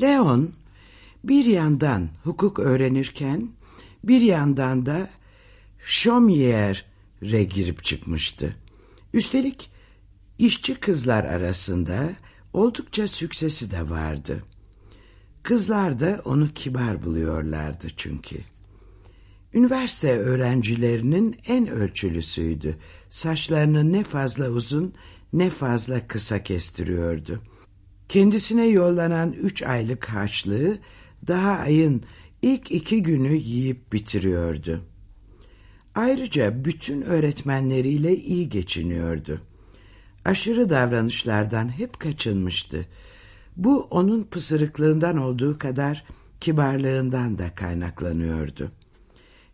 Leon bir yandan hukuk öğrenirken bir yandan da Chomier'e girip çıkmıştı. Üstelik işçi kızlar arasında oldukça süksesi de vardı. Kızlar da onu kibar buluyorlardı çünkü. Üniversite öğrencilerinin en ölçülüsüydü. Saçlarını ne fazla uzun ne fazla kısa kestiriyordu. Kendisine yollanan üç aylık harçlığı daha ayın ilk iki günü yiyip bitiriyordu. Ayrıca bütün öğretmenleriyle iyi geçiniyordu. Aşırı davranışlardan hep kaçınmıştı. Bu onun pısırıklığından olduğu kadar kibarlığından da kaynaklanıyordu.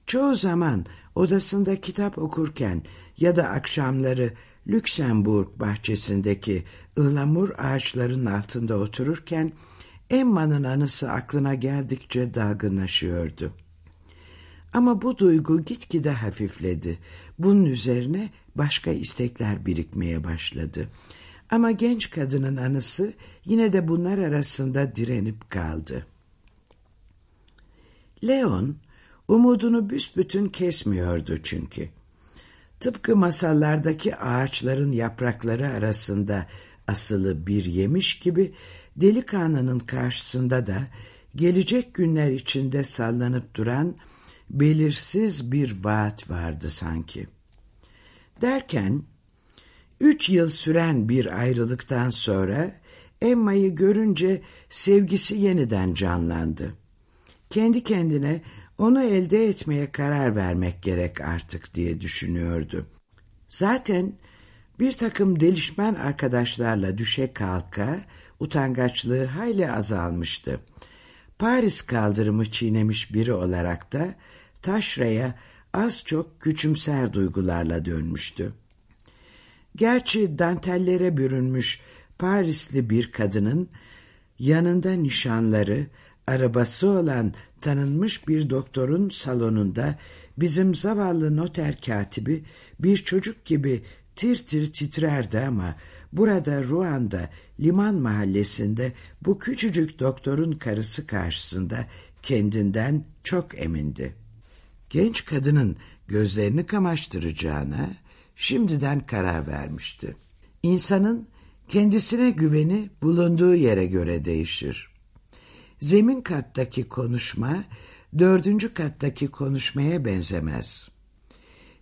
Çoğu zaman odasında kitap okurken ya da akşamları Lüksemburg bahçesindeki ıhlamur ağaçların altında otururken Emma'nın anısı aklına geldikçe dalgınlaşıyordu. Ama bu duygu gitgide hafifledi. Bunun üzerine başka istekler birikmeye başladı. Ama genç kadının anısı yine de bunlar arasında direnip kaldı. Leon umudunu büsbütün kesmiyordu çünkü. Tıpkı masallardaki ağaçların yaprakları arasında asılı bir yemiş gibi delikanlının karşısında da gelecek günler içinde sallanıp duran belirsiz bir vaat vardı sanki. Derken üç yıl süren bir ayrılıktan sonra Emma'yı görünce sevgisi yeniden canlandı. Kendi kendine onu elde etmeye karar vermek gerek artık diye düşünüyordu. Zaten bir takım delişmen arkadaşlarla düşe kalka utangaçlığı hayli azalmıştı. Paris kaldırımı çiğnemiş biri olarak da taşraya az çok küçümser duygularla dönmüştü. Gerçi dantellere bürünmüş Parisli bir kadının yanında nişanları, arabası olan tanınmış bir doktorun salonunda bizim zavallı noter katibi bir çocuk gibi tir tir titrerdi ama burada Ruanda liman mahallesinde bu küçücük doktorun karısı karşısında kendinden çok emindi. Genç kadının gözlerini kamaştıracağına şimdiden karar vermişti. İnsanın kendisine güveni bulunduğu yere göre değişir. Zemin kattaki konuşma dördüncü kattaki konuşmaya benzemez.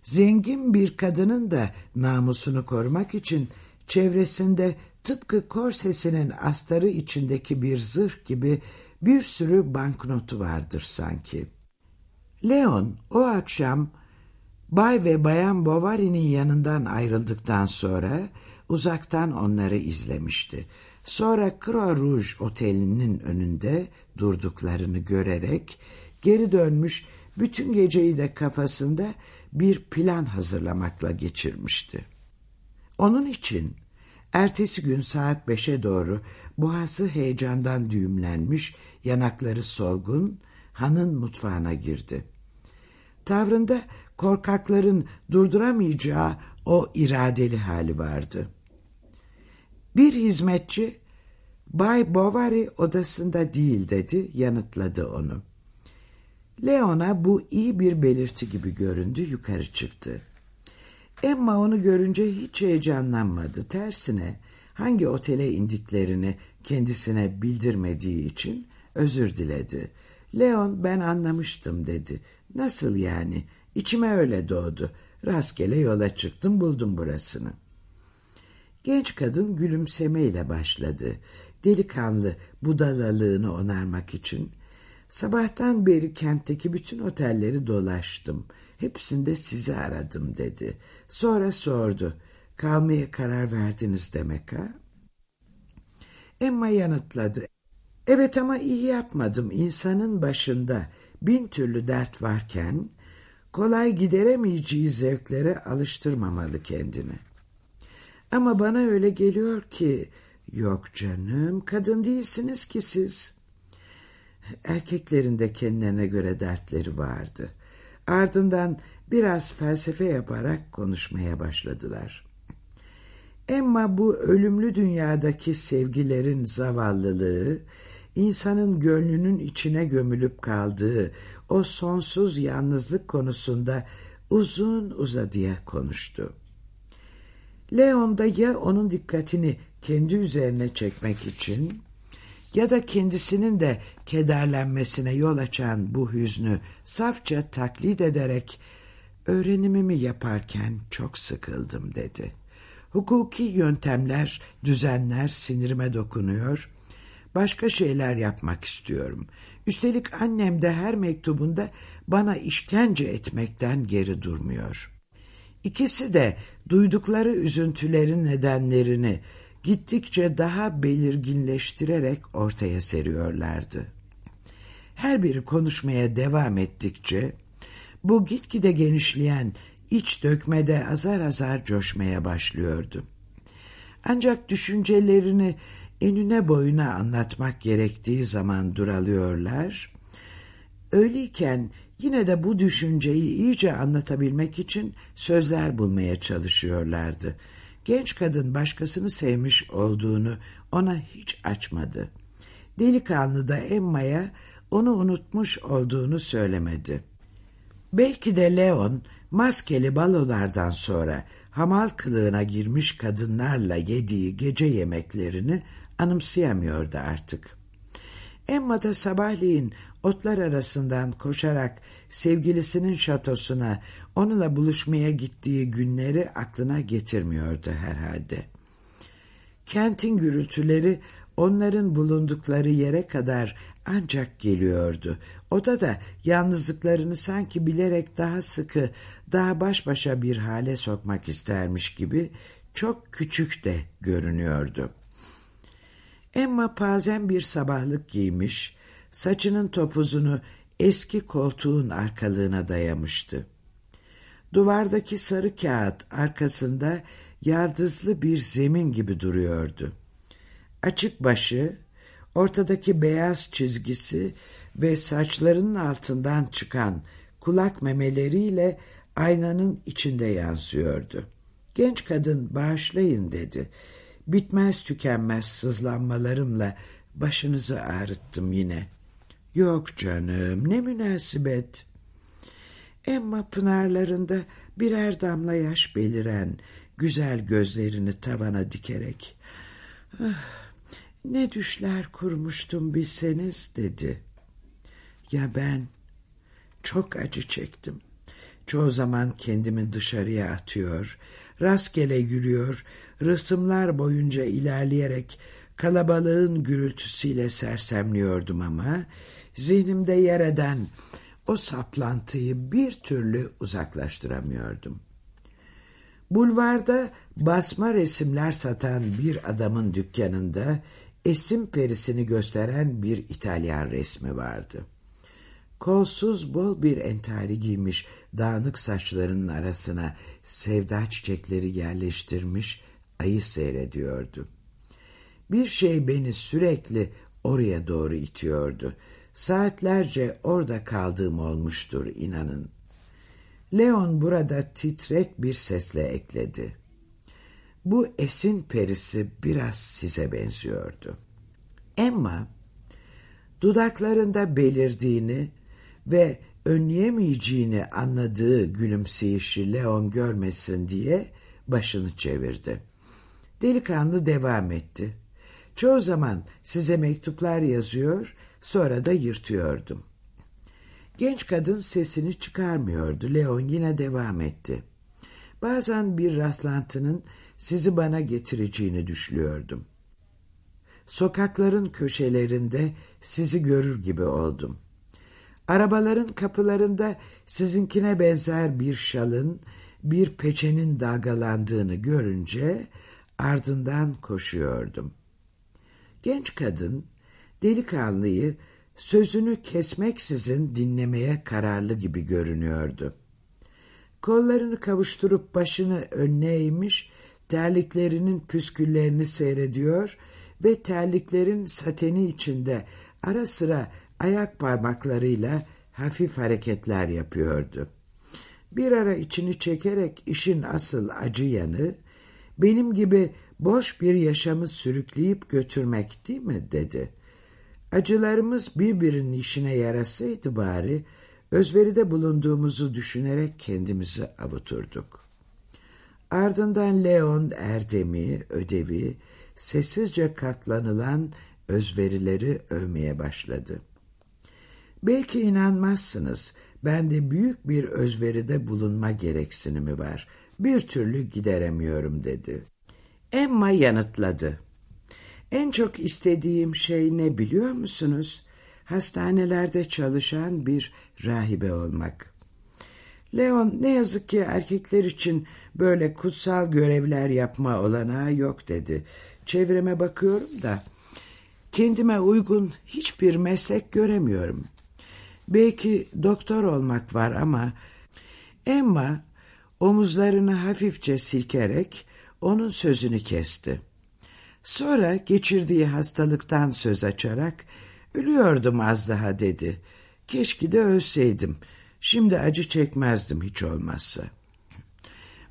Zengin bir kadının da namusunu korumak için çevresinde tıpkı korsesinin astarı içindeki bir zırh gibi bir sürü banknotu vardır sanki. Leon o akşam Bay ve Bayan Bovary'nin yanından ayrıldıktan sonra uzaktan onları izlemişti. Sonra Croix Rouge otelinin önünde durduklarını görerek geri dönmüş bütün geceyi de kafasında bir plan hazırlamakla geçirmişti. Onun için ertesi gün saat beşe doğru boğazı heyecandan düğümlenmiş, yanakları solgun, hanın mutfağına girdi. Tavrında korkakların durduramayacağı o iradeli hali vardı. Bir hizmetçi, Bay Bovary odasında değil dedi, yanıtladı onu. Leona bu iyi bir belirti gibi göründü, yukarı çıktı. Emma onu görünce hiç heyecanlanmadı. Tersine hangi otele indiklerini kendisine bildirmediği için özür diledi. Leon ben anlamıştım dedi. Nasıl yani? İçime öyle doğdu. Rastgele yola çıktım buldum burasını. Genç kadın gülümsemeyle başladı. Delikanlı budalalığını onarmak için. Sabahtan beri kentteki bütün otelleri dolaştım. Hepsinde sizi aradım dedi. Sonra sordu. Kalmaya karar verdiniz demek ha? Emma yanıtladı. Evet ama iyi yapmadım. İnsanın başında bin türlü dert varken kolay gideremeyeceği zevklere alıştırmamalı kendini. Ama bana öyle geliyor ki yok canım kadın değilsiniz ki siz. Erkeklerin de kendilerine göre dertleri vardı. Ardından biraz felsefe yaparak konuşmaya başladılar. Emma bu ölümlü dünyadaki sevgilerin zavallılığı, insanın gönlünün içine gömülüp kaldığı o sonsuz yalnızlık konusunda uzun uzadıya konuştu. Leon da ya onun dikkatini kendi üzerine çekmek için ya da kendisinin de kederlenmesine yol açan bu hüznü safça taklit ederek öğrenimimi yaparken çok sıkıldım dedi. Hukuki yöntemler, düzenler sinirime dokunuyor. Başka şeyler yapmak istiyorum. Üstelik annem de her mektubunda bana işkence etmekten geri durmuyor. İkisi de duydukları üzüntülerin nedenlerini gittikçe daha belirginleştirerek ortaya seriyorlardı. Her biri konuşmaya devam ettikçe bu gitgide genişleyen iç dökmede azar azar coşmaya başlıyordu. Ancak düşüncelerini enine boyuna anlatmak gerektiği zaman duralıyorlar. Öyleyken yine de bu düşünceyi iyice anlatabilmek için sözler bulmaya çalışıyorlardı. Genç kadın başkasını sevmiş olduğunu ona hiç açmadı. Delikanlı da Emma'ya onu unutmuş olduğunu söylemedi. Belki de Leon maskeli balolardan sonra hamal kılığına girmiş kadınlarla yediği gece yemeklerini anımsayamıyordu artık. Emma da sabahleyin otlar arasından koşarak sevgilisinin şatosuna onunla buluşmaya gittiği günleri aklına getirmiyordu herhalde. Kentin gürültüleri onların bulundukları yere kadar ancak geliyordu. Oda da yalnızlıklarını sanki bilerek daha sıkı, daha baş başa bir hale sokmak istermiş gibi çok küçük de görünüyordu. Emma pazen bir sabahlık giymiş, saçının topuzunu eski koltuğun arkalığına dayamıştı. Duvardaki sarı kağıt arkasında yaldızlı bir zemin gibi duruyordu. Açık başı, ortadaki beyaz çizgisi ve saçlarının altından çıkan kulak memeleriyle aynanın içinde yansıyordu. Genç kadın bağışlayın dedi. Bitmez tükenmez sızlanmalarımla başınızı ağrıttım yine. Yok canım ne münasebet. Emma pınarlarında birer damla yaş beliren güzel gözlerini tavana dikerek ah, ne düşler kurmuştum bilseniz dedi. Ya ben çok acı çektim. Çoğu zaman kendimi dışarıya atıyor, rastgele yürüyor, rıhtımlar boyunca ilerleyerek kalabalığın gürültüsüyle sersemliyordum ama zihnimde yer eden o saplantıyı bir türlü uzaklaştıramıyordum. Bulvarda basma resimler satan bir adamın dükkanında esim perisini gösteren bir İtalyan resmi vardı. Kolsuz bol bir entari giymiş dağınık saçlarının arasına sevda çiçekleri yerleştirmiş ayı seyrediyordu. Bir şey beni sürekli oraya doğru itiyordu. Saatlerce orada kaldığım olmuştur inanın. Leon burada titrek bir sesle ekledi. Bu esin perisi biraz size benziyordu. Emma dudaklarında belirdiğini ve önleyemeyeceğini anladığı gülümseyişi Leon görmesin diye başını çevirdi. Delikanlı devam etti. Çoğu zaman size mektuplar yazıyor, sonra da yırtıyordum. Genç kadın sesini çıkarmıyordu. Leon yine devam etti. Bazen bir rastlantının sizi bana getireceğini düşünüyordum. Sokakların köşelerinde sizi görür gibi oldum. Arabaların kapılarında sizinkine benzer bir şalın, bir peçenin dalgalandığını görünce ardından koşuyordum. Genç kadın delikanlıyı sözünü kesmeksizin dinlemeye kararlı gibi görünüyordu. Kollarını kavuşturup başını önüne eğmiş, terliklerinin püsküllerini seyrediyor ve terliklerin sateni içinde ara sıra ayak parmaklarıyla hafif hareketler yapıyordu. Bir ara içini çekerek işin asıl acı yanı, benim gibi boş bir yaşamı sürükleyip götürmek değil mi dedi. Acılarımız birbirinin işine yarasaydı bari, özveride bulunduğumuzu düşünerek kendimizi avuturduk. Ardından Leon erdemi, ödevi, sessizce katlanılan özverileri övmeye başladı. Belki inanmazsınız, bende büyük bir özveride bulunma gereksinimi var. Bir türlü gideremiyorum dedi. Emma yanıtladı. En çok istediğim şey ne biliyor musunuz? Hastanelerde çalışan bir rahibe olmak. Leon ne yazık ki erkekler için böyle kutsal görevler yapma olanağı yok dedi. Çevreme bakıyorum da kendime uygun hiçbir meslek göremiyorum. Belki doktor olmak var ama Emma omuzlarını hafifçe silkerek onun sözünü kesti. Sonra geçirdiği hastalıktan söz açarak ölüyordum az daha dedi. Keşke de ölseydim. Şimdi acı çekmezdim hiç olmazsa.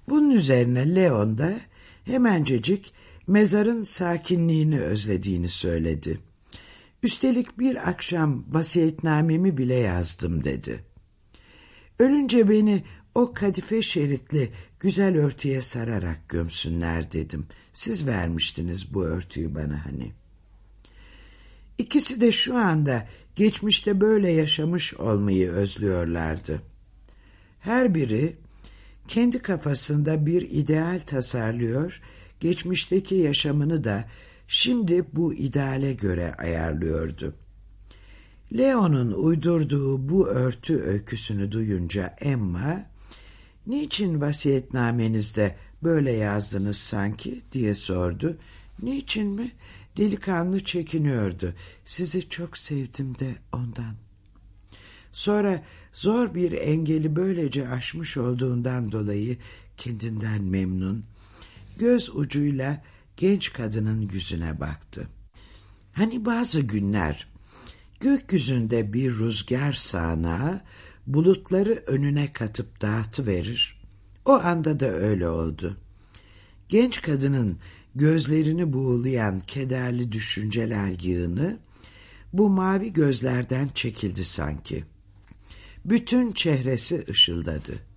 Bunun üzerine Leon da hemencecik mezarın sakinliğini özlediğini söyledi. Üstelik bir akşam vasiyetnamemi bile yazdım dedi. Ölünce beni o kadife şeritli güzel örtüye sararak gömsünler dedim. Siz vermiştiniz bu örtüyü bana hani. İkisi de şu anda geçmişte böyle yaşamış olmayı özlüyorlardı. Her biri kendi kafasında bir ideal tasarlıyor, geçmişteki yaşamını da şimdi bu ideale göre ayarlıyordu. Leon'un uydurduğu bu örtü öyküsünü duyunca Emma, ''Niçin vasiyetnamenizde böyle yazdınız sanki?'' diye sordu. ''Niçin mi?'' Delikanlı çekiniyordu. ''Sizi çok sevdim de ondan.'' Sonra zor bir engeli böylece aşmış olduğundan dolayı kendinden memnun, göz ucuyla genç kadının yüzüne baktı. Hani bazı günler gökyüzünde bir rüzgar sağanağı bulutları önüne katıp dağıtıverir. O anda da öyle oldu. Genç kadının gözlerini buğulayan kederli düşünceler yığını bu mavi gözlerden çekildi sanki. Bütün çehresi ışıldadı.